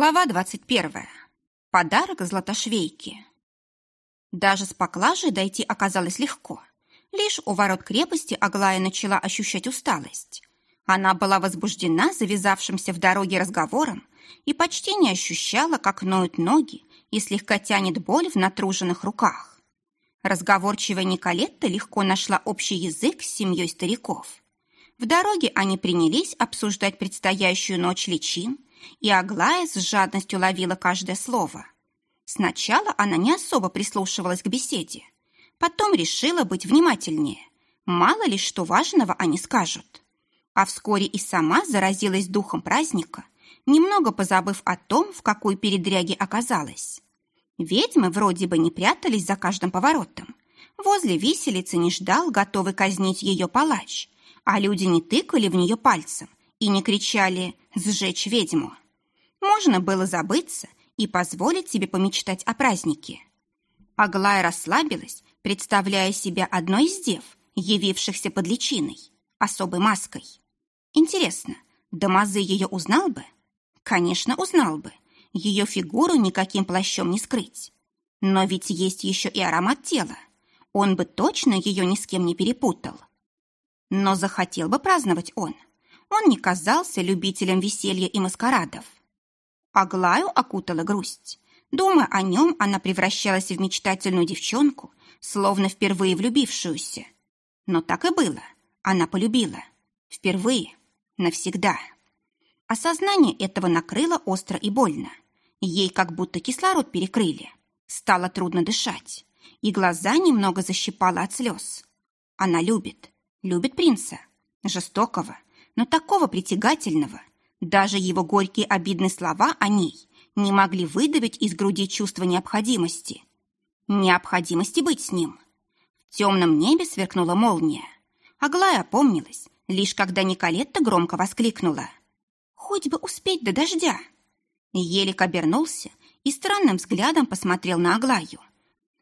Глава 21. Подарок Златошвейки. Даже с поклажей дойти оказалось легко. Лишь у ворот крепости Аглая начала ощущать усталость. Она была возбуждена завязавшимся в дороге разговором и почти не ощущала, как ноют ноги и слегка тянет боль в натруженных руках. Разговорчивая Николетта легко нашла общий язык с семьей стариков. В дороге они принялись обсуждать предстоящую ночь личин, и Аглая с жадностью ловила каждое слово. Сначала она не особо прислушивалась к беседе, потом решила быть внимательнее. Мало ли что важного они скажут. А вскоре и сама заразилась духом праздника, немного позабыв о том, в какой передряге оказалась. Ведьмы вроде бы не прятались за каждым поворотом. Возле виселицы не ждал, готовый казнить ее палач, а люди не тыкали в нее пальцем и не кричали «сжечь ведьму». Можно было забыться и позволить себе помечтать о празднике. Аглая расслабилась, представляя себя одной из дев, явившихся под личиной, особой маской. Интересно, Дамазы ее узнал бы? Конечно, узнал бы. Ее фигуру никаким плащом не скрыть. Но ведь есть еще и аромат тела. Он бы точно ее ни с кем не перепутал. Но захотел бы праздновать он – он не казался любителем веселья и маскарадов. Аглаю окутала грусть. Думая о нем, она превращалась в мечтательную девчонку, словно впервые влюбившуюся. Но так и было. Она полюбила. Впервые. Навсегда. Осознание этого накрыло остро и больно. Ей как будто кислород перекрыли. Стало трудно дышать. И глаза немного защипало от слез. Она любит. Любит принца. Жестокого, но такого притягательного. Даже его горькие обидные слова о ней не могли выдавить из груди чувство необходимости. Необходимости быть с ним. В темном небе сверкнула молния. Аглая опомнилась, лишь когда Николетта громко воскликнула. «Хоть бы успеть до дождя!» Елик обернулся и странным взглядом посмотрел на Аглаю.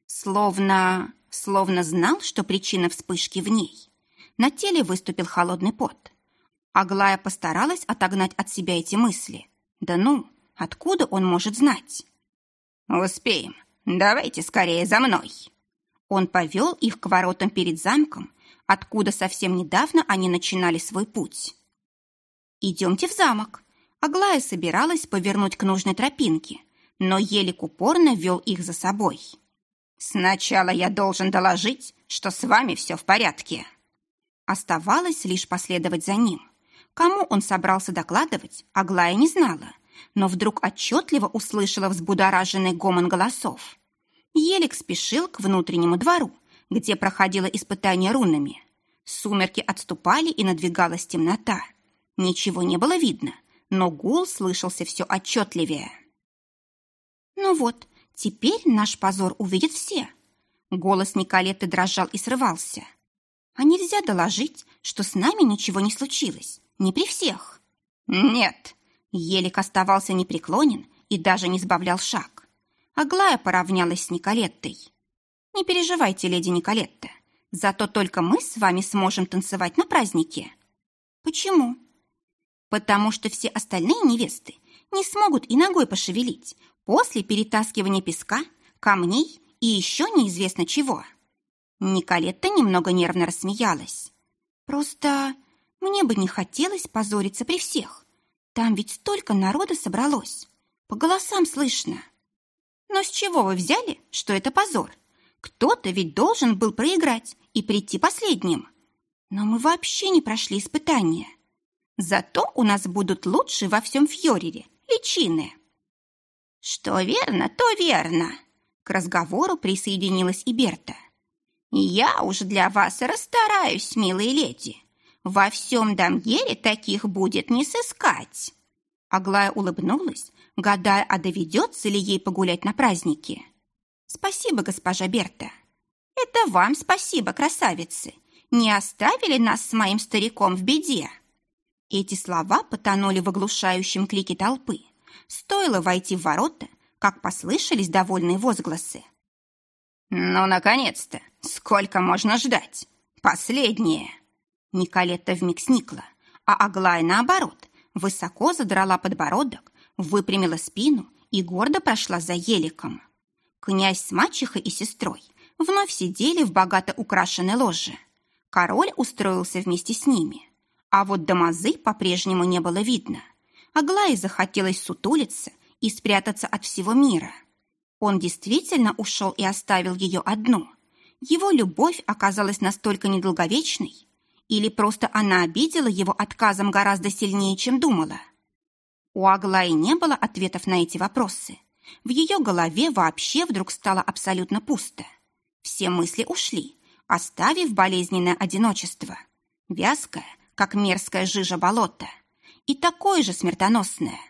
Словно... словно знал, что причина вспышки в ней. На теле выступил холодный пот. Аглая постаралась отогнать от себя эти мысли. Да ну, откуда он может знать? «Успеем. Давайте скорее за мной». Он повел их к воротам перед замком, откуда совсем недавно они начинали свой путь. «Идемте в замок». Аглая собиралась повернуть к нужной тропинке, но елик упорно вел их за собой. «Сначала я должен доложить, что с вами все в порядке». Оставалось лишь последовать за ним – Кому он собрался докладывать, Аглая не знала, но вдруг отчетливо услышала взбудораженный гомон голосов. Елик спешил к внутреннему двору, где проходило испытание рунами. Сумерки отступали, и надвигалась темнота. Ничего не было видно, но гул слышался все отчетливее. «Ну вот, теперь наш позор увидят все». Голос Николеты дрожал и срывался. «А нельзя доложить, что с нами ничего не случилось, не при всех. Нет. Елик оставался непреклонен и даже не сбавлял шаг. Аглая поравнялась с Николеттой. Не переживайте, леди Николетта. Зато только мы с вами сможем танцевать на празднике. Почему? Потому что все остальные невесты не смогут и ногой пошевелить после перетаскивания песка, камней и еще неизвестно чего. Николетта немного нервно рассмеялась. Просто мне бы не хотелось позориться при всех. Там ведь столько народа собралось. По голосам слышно. Но с чего вы взяли, что это позор? Кто-то ведь должен был проиграть и прийти последним. Но мы вообще не прошли испытания. Зато у нас будут лучшие во всем Фьорире личины. Что верно, то верно. К разговору присоединилась и Берта. Я уже для вас расстараюсь, милые леди. Во всем Дамьере таких будет не сыскать. Аглая улыбнулась, гадая, а доведется ли ей погулять на празднике. Спасибо, госпожа Берта. Это вам спасибо, красавицы. Не оставили нас с моим стариком в беде. Эти слова потонули в оглушающем крике толпы. Стоило войти в ворота, как послышались довольные возгласы. «Ну, наконец-то! Сколько можно ждать? Последнее!» Николетта вмиг сникла, а Аглая, наоборот, высоко задрала подбородок, выпрямила спину и гордо прошла за еликом. Князь с мачехой и сестрой вновь сидели в богато украшенной ложе. Король устроился вместе с ними. А вот Дамазы по-прежнему не было видно. Аглае захотелось сутулиться и спрятаться от всего мира. Он действительно ушел и оставил ее одну. Его любовь оказалась настолько недолговечной, или просто она обидела его отказом гораздо сильнее, чем думала? У Аглаи не было ответов на эти вопросы. В ее голове вообще вдруг стало абсолютно пусто. Все мысли ушли, оставив болезненное одиночество. Вязкое, как мерзкая жижа болота. И такое же смертоносное.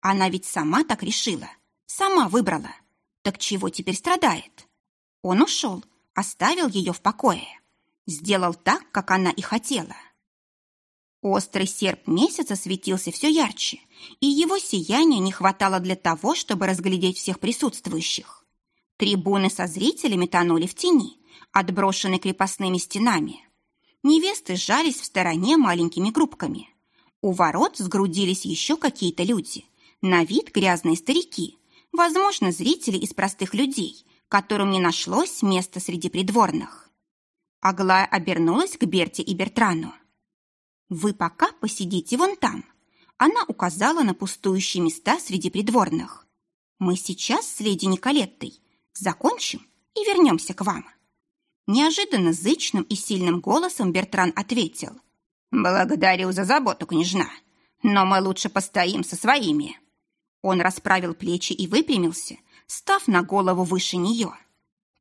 Она ведь сама так решила, сама выбрала. Так чего теперь страдает? Он ушел, оставил ее в покое. Сделал так, как она и хотела. Острый серп месяца светился все ярче, и его сияния не хватало для того, чтобы разглядеть всех присутствующих. Трибуны со зрителями тонули в тени, отброшенной крепостными стенами. Невесты сжались в стороне маленькими группками. У ворот сгрудились еще какие-то люди. На вид грязные старики, возможно, зрители из простых людей, которым не нашлось места среди придворных. Аглая обернулась к Берте и Бертрану. «Вы пока посидите вон там». Она указала на пустующие места среди придворных. «Мы сейчас с леди Николеттой закончим и вернемся к вам». Неожиданно зычным и сильным голосом Бертран ответил. «Благодарю за заботу, княжна, но мы лучше постоим со своими». Он расправил плечи и выпрямился, став на голову выше нее.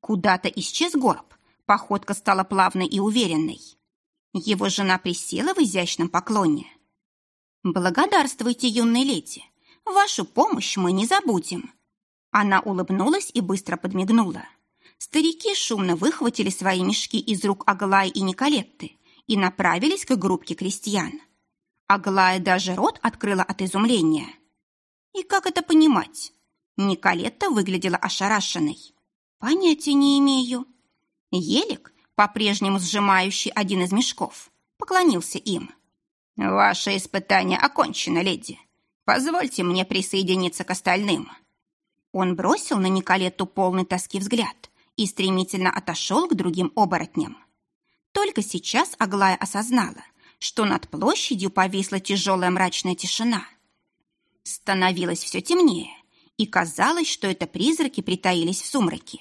Куда-то исчез горб, походка стала плавной и уверенной. Его жена присела в изящном поклоне. «Благодарствуйте, юная леди, вашу помощь мы не забудем». Она улыбнулась и быстро подмигнула. Старики шумно выхватили свои мешки из рук Аглаи и Николетты и направились к группке крестьян. Аглая даже рот открыла от изумления. И как это понимать? Николетта выглядела ошарашенной. Понятия не имею. Елик, по-прежнему сжимающий один из мешков, поклонился им. «Ваше испытание окончено, леди. Позвольте мне присоединиться к остальным». Он бросил на Николетту полный тоски взгляд и стремительно отошел к другим оборотням. Только сейчас Аглая осознала, что над площадью повисла тяжелая мрачная тишина. Становилось все темнее, и казалось, что это призраки притаились в сумраке.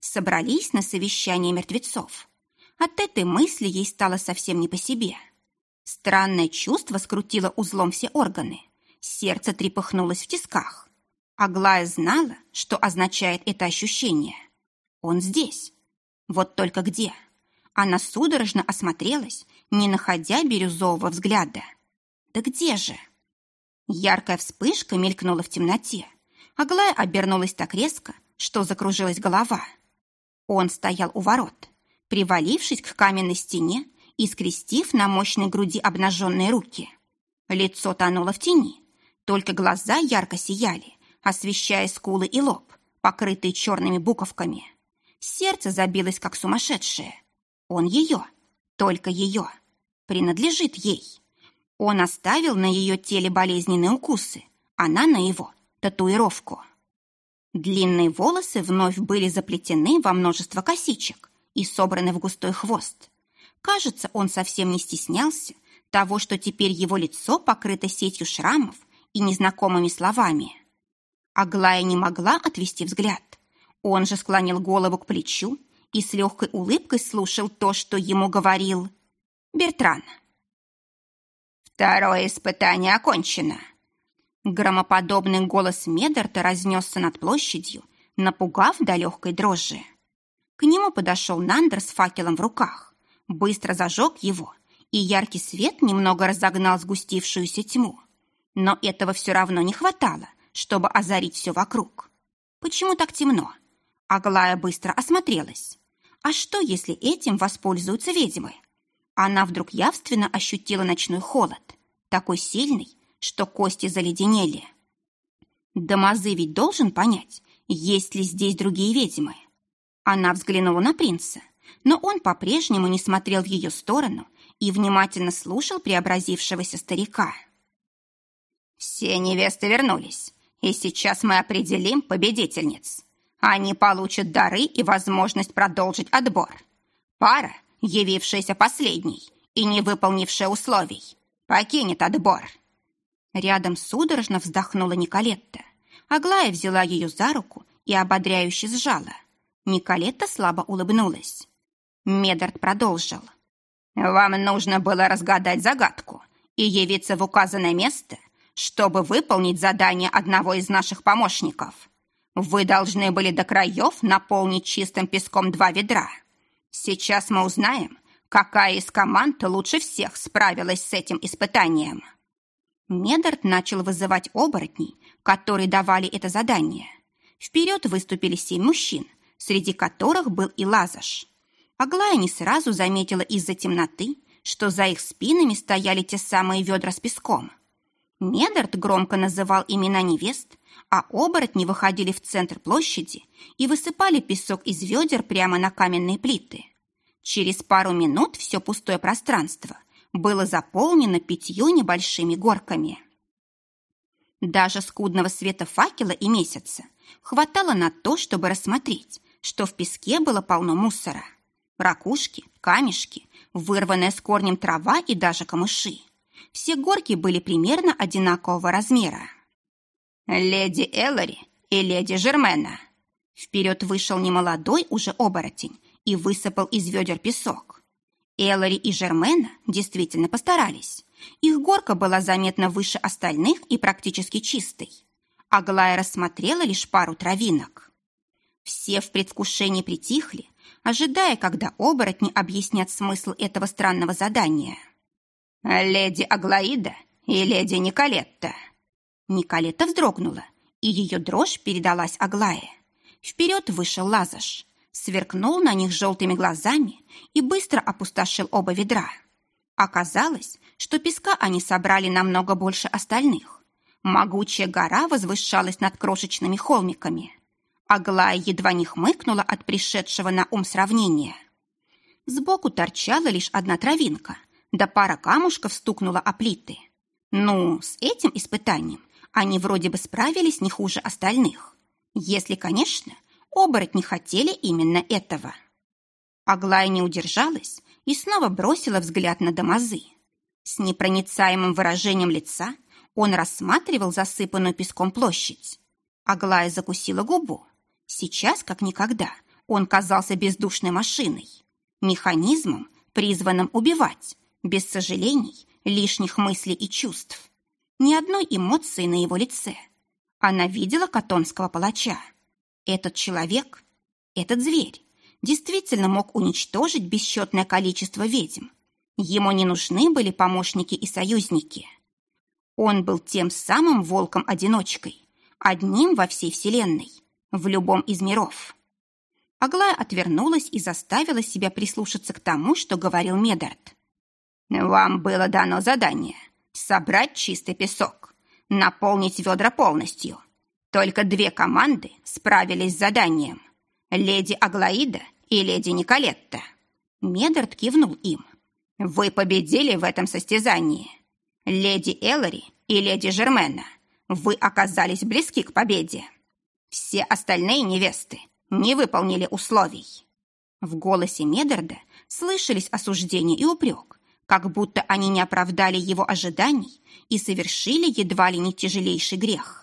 Собрались на совещание мертвецов. От этой мысли ей стало совсем не по себе. Странное чувство скрутило узлом все органы. Сердце трепыхнулось в тисках. Аглая знала, что означает это ощущение – он здесь. Вот только где? Она судорожно осмотрелась, не находя бирюзового взгляда. Да где же? Яркая вспышка мелькнула в темноте. Аглая обернулась так резко, что закружилась голова. Он стоял у ворот, привалившись к каменной стене и скрестив на мощной груди обнаженные руки. Лицо тонуло в тени, только глаза ярко сияли, освещая скулы и лоб, покрытые черными буковками. Сердце забилось, как сумасшедшее. Он ее, только ее, принадлежит ей. Он оставил на ее теле болезненные укусы, она на его татуировку. Длинные волосы вновь были заплетены во множество косичек и собраны в густой хвост. Кажется, он совсем не стеснялся того, что теперь его лицо покрыто сетью шрамов и незнакомыми словами. Аглая не могла отвести взгляд. Он же склонил голову к плечу и с легкой улыбкой слушал то, что ему говорил Бертран. «Второе испытание окончено!» Громоподобный голос Медарта разнесся над площадью, напугав до легкой дрожи. К нему подошел Нандер с факелом в руках, быстро зажег его, и яркий свет немного разогнал сгустившуюся тьму. Но этого все равно не хватало, чтобы озарить все вокруг. Почему так темно? Аглая быстро осмотрелась. А что, если этим воспользуются ведьмы? Она вдруг явственно ощутила ночной холод, такой сильный, что кости заледенели. Дамазы ведь должен понять, есть ли здесь другие ведьмы. Она взглянула на принца, но он по-прежнему не смотрел в ее сторону и внимательно слушал преобразившегося старика. «Все невесты вернулись. и сейчас мы определим победительниц. Они получат дары и возможность продолжить отбор. Пара, явившаяся последней и не выполнившая условий, покинет отбор. Рядом судорожно вздохнула Николетта. Аглая взяла ее за руку и ободряюще сжала. Николетта слабо улыбнулась. Медард продолжил. «Вам нужно было разгадать загадку и явиться в указанное место, чтобы выполнить задание одного из наших помощников. Вы должны были до краев наполнить чистым песком два ведра. Сейчас мы узнаем, какая из команд лучше всех справилась с этим испытанием». Медард начал вызывать оборотней, которые давали это задание. Вперед выступили семь мужчин, среди которых был и Лазаш. Аглая не сразу заметила из-за темноты, что за их спинами стояли те самые ведра с песком. Медард громко называл имена невест, а оборотни выходили в центр площади и высыпали песок из ведер прямо на каменные плиты. Через пару минут все пустое пространство было заполнено пятью небольшими горками. Даже скудного света факела и месяца хватало на то, чтобы рассмотреть, что в песке было полно мусора – Ракушки, камешки, вырванная с корнем трава и даже камыши. Все горки были примерно одинакового размера. «Леди Эллари и леди Жермена!» Вперед вышел немолодой уже оборотень и высыпал из ведер песок. Эллари и Жермена действительно постарались. Их горка была заметно выше остальных и практически чистой. Аглая рассмотрела лишь пару травинок. Все в предвкушении притихли, ожидая, когда оборотни объяснят смысл этого странного задания. «Леди Аглаида и леди Николетта». Николетта вздрогнула, и ее дрожь передалась Аглае. Вперед вышел Лазаш, сверкнул на них желтыми глазами и быстро опустошил оба ведра. Оказалось, что песка они собрали намного больше остальных. Могучая гора возвышалась над крошечными холмиками. Аглая едва не хмыкнула от пришедшего на ум сравнения. Сбоку торчала лишь одна травинка, да пара камушков стукнула о плиты. Ну, с этим испытанием они вроде бы справились не хуже остальных. Если, конечно, оборотни хотели именно этого. Аглая не удержалась и снова бросила взгляд на Дамазы. С непроницаемым выражением лица он рассматривал засыпанную песком площадь. Аглая закусила губу. Сейчас, как никогда, он казался бездушной машиной, механизмом, призванным убивать, без сожалений, лишних мыслей и чувств. Ни одной эмоции на его лице. Она видела катонского палача. Этот человек, этот зверь, действительно мог уничтожить бесчетное количество ведьм. Ему не нужны были помощники и союзники. Он был тем самым волком-одиночкой, одним во всей вселенной, в любом из миров. Аглая отвернулась и заставила себя прислушаться к тому, что говорил Медард. «Вам было дано задание — собрать чистый песок, наполнить ведра полностью. Только две команды справились с заданием — леди Аглаида и леди Николетта». Медард кивнул им. «Вы победили в этом состязании. Леди Эллари и леди Жермена, вы оказались близки к победе». Все остальные невесты не выполнили условий. В голосе Медерда слышались осуждение и упрек, как будто они не оправдали его ожиданий и совершили едва ли не тяжелейший грех.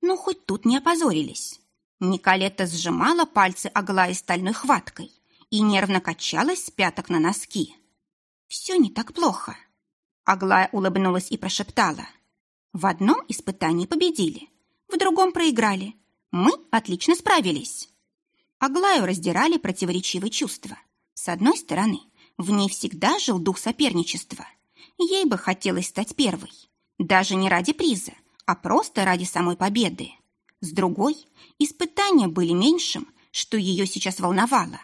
Ну, хоть тут не опозорились. Николетта сжимала пальцы Аглаи стальной хваткой и нервно качалась с пяток на носки. «Все не так плохо». Аглая улыбнулась и прошептала. «В одном испытании победили, в другом проиграли. Мы отлично справились. Аглаю раздирали противоречивые чувства. С одной стороны, в ней всегда жил дух соперничества. Ей бы хотелось стать первой. Даже не ради приза, а просто ради самой победы. С другой, испытания были меньшим, что ее сейчас волновало.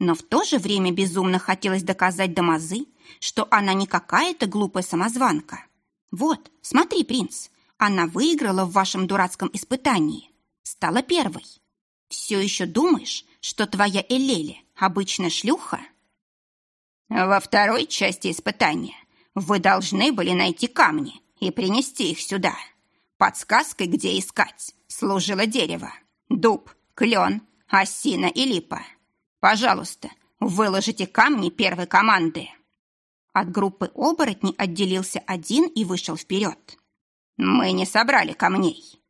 Но в то же время безумно хотелось доказать Дамазы, что она не какая-то глупая самозванка. Вот, смотри, принц, она выиграла в вашем дурацком испытании. Стала первой. Все еще думаешь, что твоя Элели обычная шлюха? Во второй части испытания вы должны были найти камни и принести их сюда. Подсказкой, где искать, служило дерево. Дуб, клен, осина и липа. Пожалуйста, выложите камни первой команды. От группы оборотней отделился один и вышел вперед. Мы не собрали камней.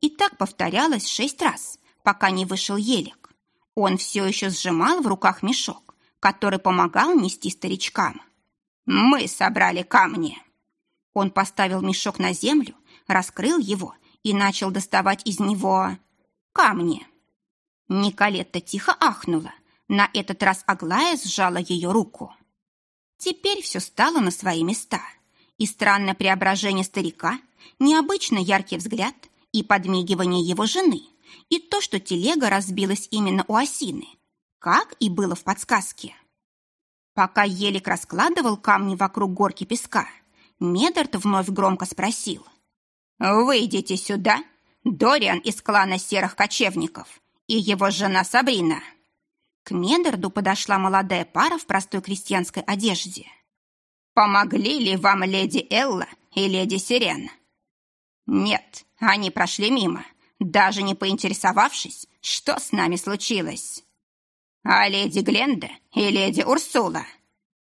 И так повторялось шесть раз, пока не вышел елик. Он все еще сжимал в руках мешок, который помогал нести старичкам. Мы собрали камни. Он поставил мешок на землю, раскрыл его и начал доставать из него камни. Николетта тихо ахнула. На этот раз Аглая сжала ее руку. Теперь все стало на свои места. И странное преображение старика, необычно яркий взгляд и подмигивание его жены, и то, что телега разбилась именно у осины, как и было в подсказке. Пока Елик раскладывал камни вокруг горки песка, Медард вновь громко спросил. «Выйдите сюда, Дориан из клана Серых Кочевников и его жена Сабрина». К Медарду подошла молодая пара в простой крестьянской одежде. «Помогли ли вам леди Элла и леди Сирена?» «Нет, они прошли мимо, даже не поинтересовавшись, что с нами случилось». «А леди Гленда и леди Урсула?»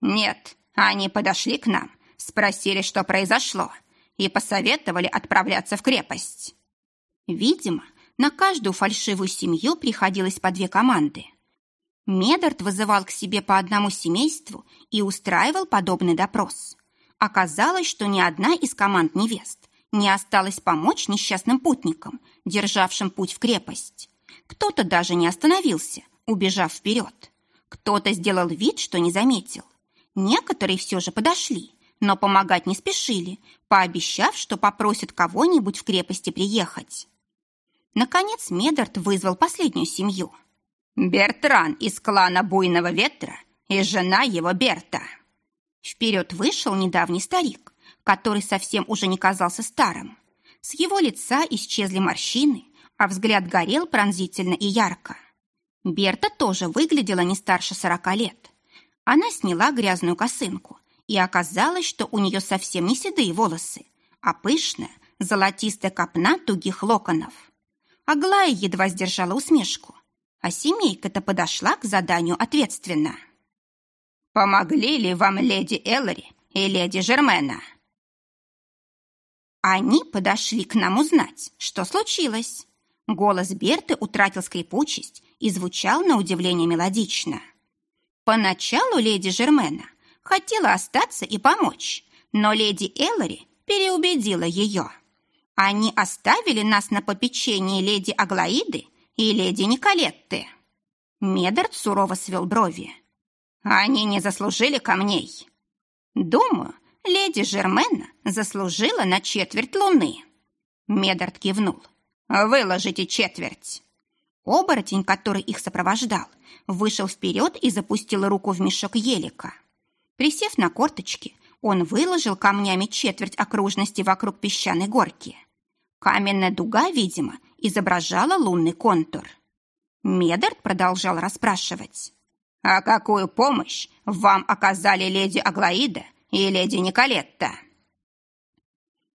«Нет, они подошли к нам, спросили, что произошло, и посоветовали отправляться в крепость». Видимо, на каждую фальшивую семью приходилось по две команды. Медард вызывал к себе по одному семейству и устраивал подобный допрос. Оказалось, что ни одна из команд невест не осталась помочь несчастным путникам, державшим путь в крепость. Кто-то даже не остановился, убежав вперед. Кто-то сделал вид, что не заметил. Некоторые все же подошли, но помогать не спешили, пообещав, что попросят кого-нибудь в крепости приехать. Наконец Медард вызвал последнюю семью. Бертран из клана Буйного Ветра и жена его Берта. Вперед вышел недавний старик, который совсем уже не казался старым. С его лица исчезли морщины, а взгляд горел пронзительно и ярко. Берта тоже выглядела не старше сорока лет. Она сняла грязную косынку, и оказалось, что у нее совсем не седые волосы, а пышная, золотистая копна тугих локонов. Аглая едва сдержала усмешку, а семейка-то подошла к заданию ответственно. «Помогли ли вам леди Эллари и леди Жермена?» Они подошли к нам узнать, что случилось. Голос Берты утратил скрипучесть и звучал на удивление мелодично. Поначалу леди Жермена хотела остаться и помочь, но леди Эллари переубедила ее. Они оставили нас на попечении леди Аглаиды и леди Николетты. Медард сурово свел брови. Они не заслужили камней. Думаю, леди Жермена заслужила на четверть луны. Медард кивнул. Выложите четверть. Оборотень, который их сопровождал, вышел вперед и запустил руку в мешок елика. Присев на корточки, он выложил камнями четверть окружности вокруг песчаной горки. Каменная дуга, видимо, изображала лунный контур. Медард продолжал расспрашивать. «А какую помощь вам оказали леди Аглаида и леди Николетта?»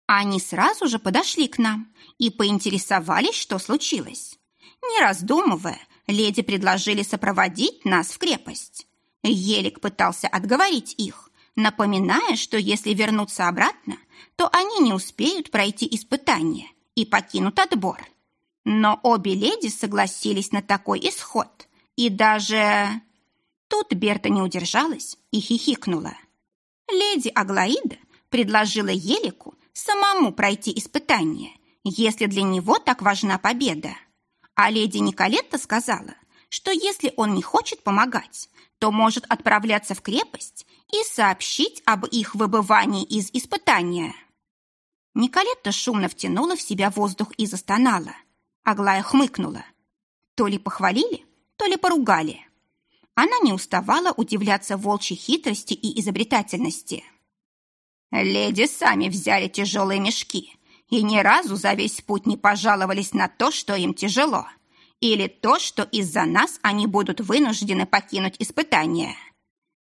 Они сразу же подошли к нам и поинтересовались, что случилось. Не раздумывая, леди предложили сопроводить нас в крепость. Елик пытался отговорить их, напоминая, что если вернуться обратно, то они не успеют пройти испытание и покинут отбор. Но обе леди согласились на такой исход. И даже... Тут Берта не удержалась и хихикнула. Леди Аглаида предложила Елику самому пройти испытание, если для него так важна победа. А леди Николетта сказала, что если он не хочет помогать, то может отправляться в крепость и сообщить об их выбывании из испытания. Николетта шумно втянула в себя воздух и застонала. Аглая хмыкнула. То ли похвалили, то ли поругали. Она не уставала удивляться волчьей хитрости и изобретательности. «Леди сами взяли тяжелые мешки и ни разу за весь путь не пожаловались на то, что им тяжело, или то, что из-за нас они будут вынуждены покинуть испытание».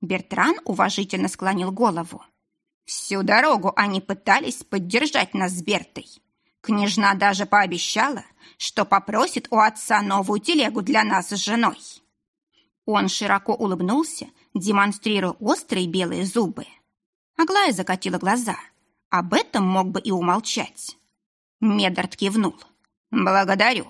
Бертран уважительно склонил голову. Всю дорогу они пытались поддержать нас с Бертой. Княжна даже пообещала, что попросит у отца новую телегу для нас с женой. Он широко улыбнулся, демонстрируя острые белые зубы. Аглая закатила глаза. Об этом мог бы и умолчать. Медард кивнул. «Благодарю.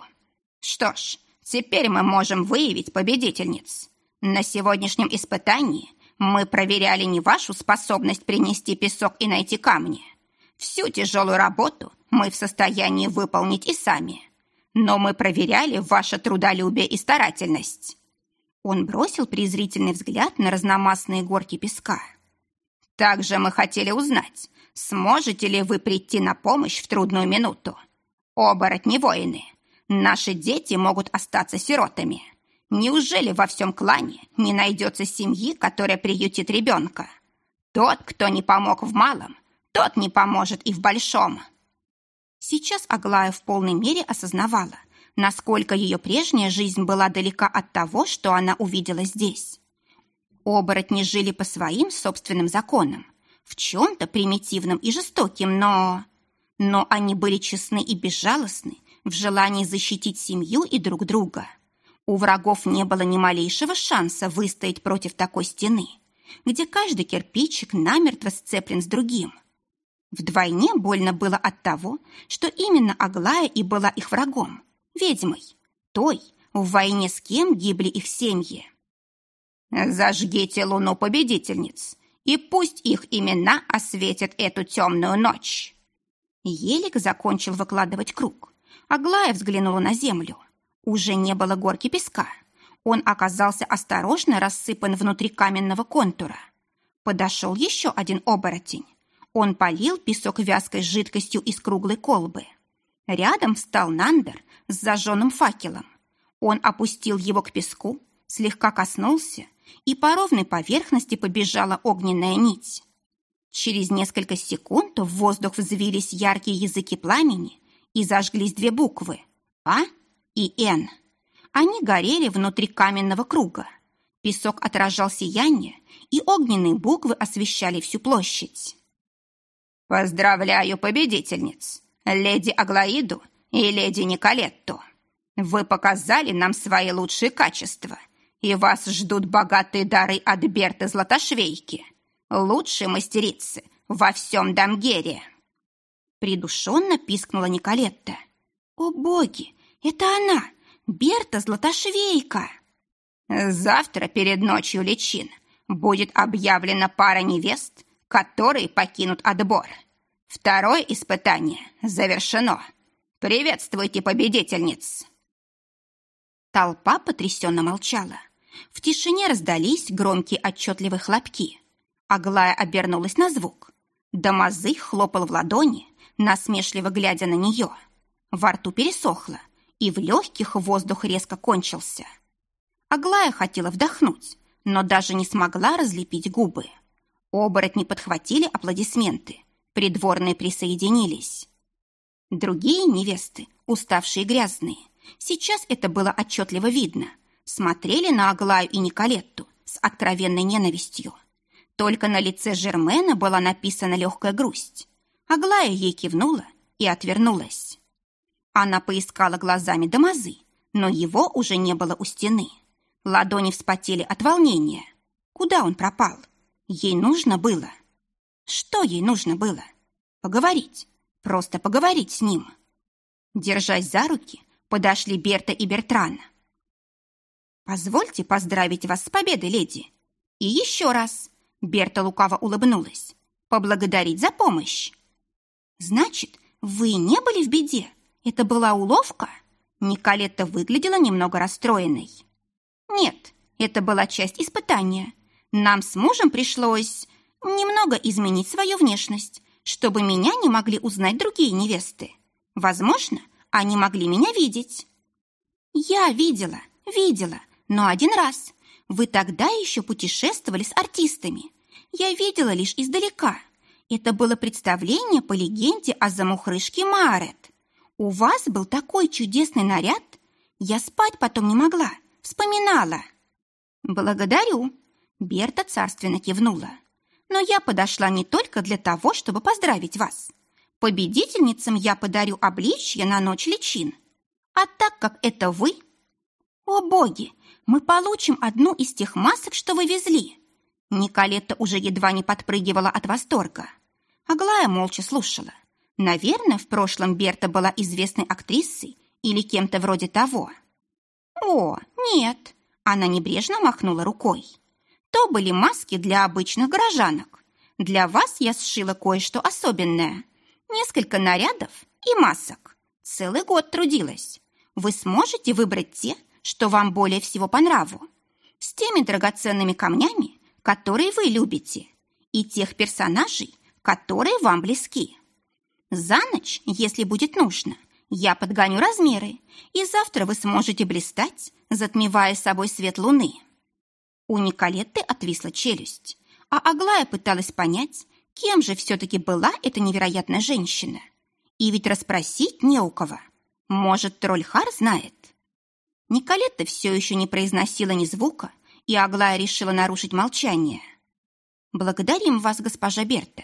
Что ж, теперь мы можем выявить победительниц. На сегодняшнем испытании мы проверяли не вашу способность принести песок и найти камни. Всю тяжелую работу мы в состоянии выполнить и сами. Но мы проверяли ваше трудолюбие и старательность». Он бросил презрительный взгляд на разномастные горки песка. «Также мы хотели узнать, сможете ли вы прийти на помощь в трудную минуту. Оборотни воины, наши дети могут остаться сиротами. Неужели во всем клане не найдется семьи, которая приютит ребенка? Тот, кто не помог в малом, тот не поможет и в большом. Сейчас Аглая в полной мере осознавала, насколько ее прежняя жизнь была далека от того, что она увидела здесь. Оборотни жили по своим собственным законам, в чем-то примитивным и жестоким, но... Но они были честны и безжалостны в желании защитить семью и друг друга. У врагов не было ни малейшего шанса выстоять против такой стены, где каждый кирпичик намертво сцеплен с другим. Вдвойне больно было от того, что именно Аглая и была их врагом, ведьмой, той, в войне с кем гибли их семьи. «Зажгите луну победительниц, и пусть их имена осветят эту темную ночь!» Елик закончил выкладывать круг. Аглая взглянула на землю. Уже не было горки песка. Он оказался осторожно рассыпан внутри каменного контура. Подошел еще один оборотень. Он полил песок вязкой жидкостью из круглой колбы. Рядом встал Нандер с зажженным факелом. Он опустил его к песку, слегка коснулся, и по ровной поверхности побежала огненная нить. Через несколько секунд в воздух взвились яркие языки пламени и зажглись две буквы «А» и «Н». Они горели внутри каменного круга. Песок отражал сияние, и огненные буквы освещали всю площадь. «Поздравляю победительниц, леди Аглаиду и леди Николетту. Вы показали нам свои лучшие качества, и вас ждут богатые дары от Берты Златошвейки, лучшей мастерицы во всем Дамгере». Придушенно пискнула Николетта. «О боги, это она, Берта Златошвейка!» «Завтра перед ночью личин будет объявлена пара невест, которые покинут отбор. Второе испытание завершено. Приветствуйте победительниц!» Толпа потрясенно молчала. В тишине раздались громкие отчетливые хлопки. Аглая обернулась на звук. Дамазы хлопал в ладони, насмешливо глядя на нее. Во рту пересохло, и в легких воздух резко кончился. Аглая хотела вдохнуть, но даже не смогла разлепить губы. Оборотни подхватили аплодисменты, придворные присоединились. Другие невесты, уставшие и грязные, сейчас это было отчетливо видно, смотрели на Аглаю и Николетту с откровенной ненавистью. Только на лице Жермена была написана легкая грусть. Аглая ей кивнула и отвернулась. Она поискала глазами Дамазы, но его уже не было у стены. Ладони вспотели от волнения. Куда он пропал? Ей нужно было. Что ей нужно было? Поговорить. Просто поговорить с ним. Держась за руки, подошли Берта и Бертран. «Позвольте поздравить вас с победой, леди. И еще раз». Берта лукаво улыбнулась. «Поблагодарить за помощь». «Значит, вы не были в беде?» Это была уловка? Николетта выглядела немного расстроенной. Нет, это была часть испытания. Нам с мужем пришлось немного изменить свою внешность, чтобы меня не могли узнать другие невесты. Возможно, они могли меня видеть. Я видела, видела, но один раз. Вы тогда еще путешествовали с артистами. Я видела лишь издалека. Это было представление по легенде о замухрышке Марет. У вас был такой чудесный наряд. Я спать потом не могла, вспоминала. Благодарю. Берта царственно кивнула. Но я подошла не только для того, чтобы поздравить вас. Победительницам я подарю обличье на ночь личин. А так как это вы... О, боги, мы получим одну из тех масок, что вы везли. Николетта уже едва не подпрыгивала от восторга. Аглая молча слушала. Наверное, в прошлом Берта была известной актрисой или кем-то вроде того. «О, нет!» Она небрежно махнула рукой. «То были маски для обычных горожанок. Для вас я сшила кое-что особенное. Несколько нарядов и масок. Целый год трудилась. Вы сможете выбрать те, что вам более всего по нраву. С теми драгоценными камнями, которые вы любите, и тех персонажей, которые вам близки. За ночь, если будет нужно, я подгоню размеры, и завтра вы сможете блистать, затмевая собой свет луны. У Николетты отвисла челюсть, а Аглая пыталась понять, кем же все-таки была эта невероятная женщина. И ведь расспросить не у кого. Может, Трольхар знает? Николетта все еще не произносила ни звука, и Аглая решила нарушить молчание. «Благодарим вас, госпожа Берта,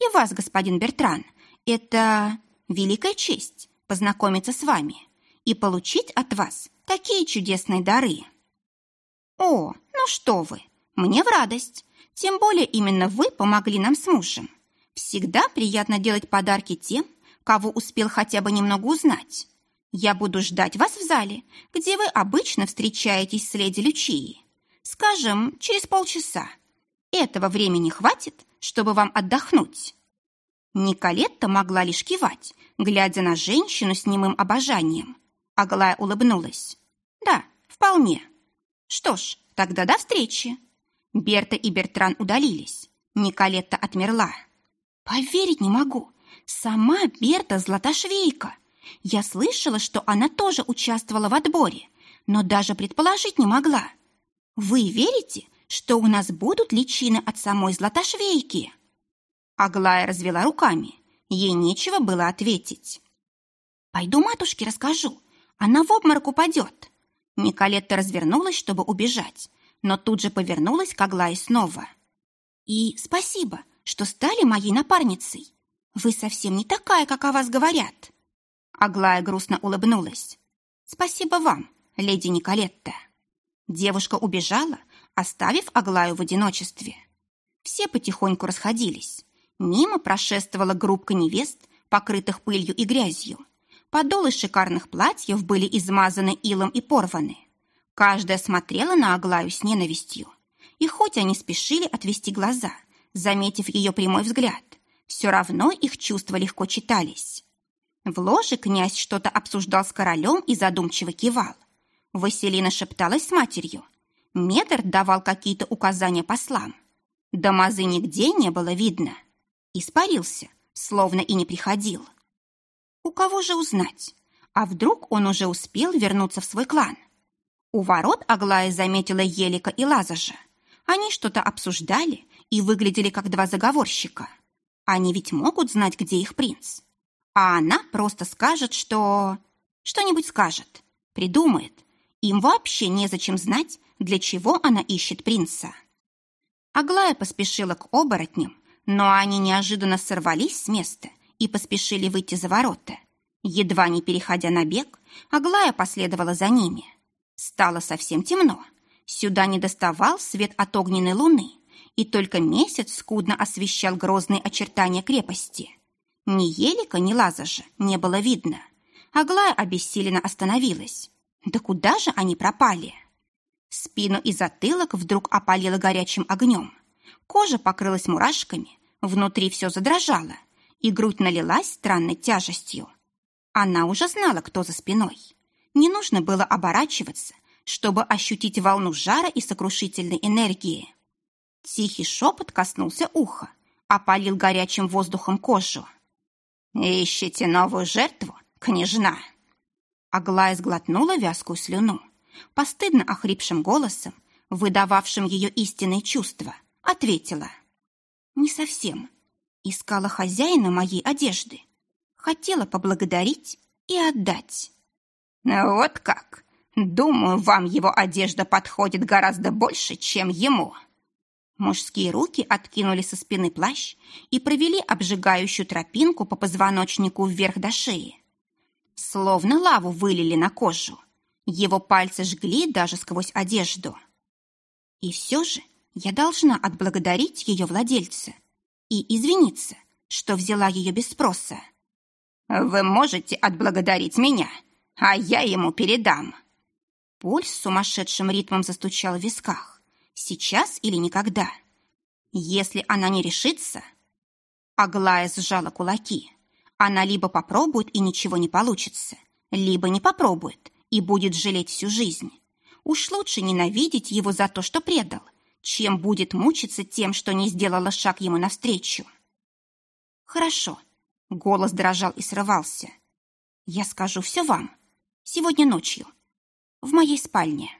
и вас, господин Бертран. Это великая честь познакомиться с вами и получить от вас такие чудесные дары». «О, ну что вы, мне в радость. Тем более именно вы помогли нам с мужем. Всегда приятно делать подарки тем, кого успел хотя бы немного узнать. Я буду ждать вас в зале, где вы обычно встречаетесь с леди Лючией. Скажем, через полчаса. Этого времени хватит, чтобы вам отдохнуть». Николетта могла лишь кивать, глядя на женщину с немым обожанием. Аглая улыбнулась. «Да, вполне. Что ж, тогда до встречи». Берта и Бертран удалились. Николетта отмерла. «Поверить не могу. Сама Берта Златошвейка. Я слышала, что она тоже участвовала в отборе, но даже предположить не могла. Вы верите, что у нас будут личины от самой Златошвейки?» Аглая развела руками. Ей нечего было ответить. «Пойду матушке расскажу. Она в обморок упадет». Николетта развернулась, чтобы убежать, но тут же повернулась к Аглае снова. «И спасибо, что стали моей напарницей. Вы совсем не такая, как о вас говорят». Аглая грустно улыбнулась. «Спасибо вам, леди Николетта». Девушка убежала, оставив Аглаю в одиночестве. Все потихоньку расходились. Мимо прошествовала группка невест, покрытых пылью и грязью. Подолы шикарных платьев были измазаны илом и порваны. Каждая смотрела на Аглаю с ненавистью. И хоть они спешили отвести глаза, заметив ее прямой взгляд, все равно их чувства легко читались. В ложе князь что-то обсуждал с королем и задумчиво кивал. Василина шепталась с матерью. Медр давал какие-то указания послам. Дамазы нигде не было видно. Испарился, словно и не приходил. У кого же узнать? А вдруг он уже успел вернуться в свой клан? У ворот Аглая заметила Елика и Лазажа. Они что-то обсуждали и выглядели как два заговорщика. Они ведь могут знать, где их принц. А она просто скажет, что... Что-нибудь скажет, придумает. Им вообще незачем знать, для чего она ищет принца. Аглая поспешила к оборотням, но они неожиданно сорвались с места и поспешили выйти за ворота. Едва не переходя на бег, Аглая последовала за ними. Стало совсем темно. Сюда не доставал свет от огненной луны, и только месяц скудно освещал грозные очертания крепости. Ни елика, ни лазажа не было видно. Аглая обессиленно остановилась. Да куда же они пропали? Спину и затылок вдруг опалило горячим огнем. Кожа покрылась мурашками, внутри все задрожало, и грудь налилась странной тяжестью. Она уже знала, кто за спиной. Не нужно было оборачиваться, чтобы ощутить волну жара и сокрушительной энергии. Тихий шепот коснулся уха, опалил горячим воздухом кожу. «Ищите новую жертву, княжна!» Аглая сглотнула вязкую слюну. Постыдно охрипшим голосом, выдававшим ее истинные чувства, ответила. «Не совсем. Искала хозяина моей одежды. Хотела поблагодарить и отдать». «Вот как! Думаю, вам его одежда подходит гораздо больше, чем ему». Мужские руки откинули со спины плащ и провели обжигающую тропинку по позвоночнику вверх до шеи. Словно лаву вылили на кожу. Его пальцы жгли даже сквозь одежду. И все же я должна отблагодарить ее владельца и извиниться, что взяла ее без спроса. «Вы можете отблагодарить меня, а я ему передам». Пульс с сумасшедшим ритмом застучал в висках. Сейчас или никогда? Если она не решится... Аглая сжала кулаки. Она либо попробует, и ничего не получится, либо не попробует, и будет жалеть всю жизнь. Уж лучше ненавидеть его за то, что предал, чем будет мучиться тем, что не сделала шаг ему навстречу. Хорошо. Голос дрожал и срывался. Я скажу все вам. Сегодня ночью. В моей спальне.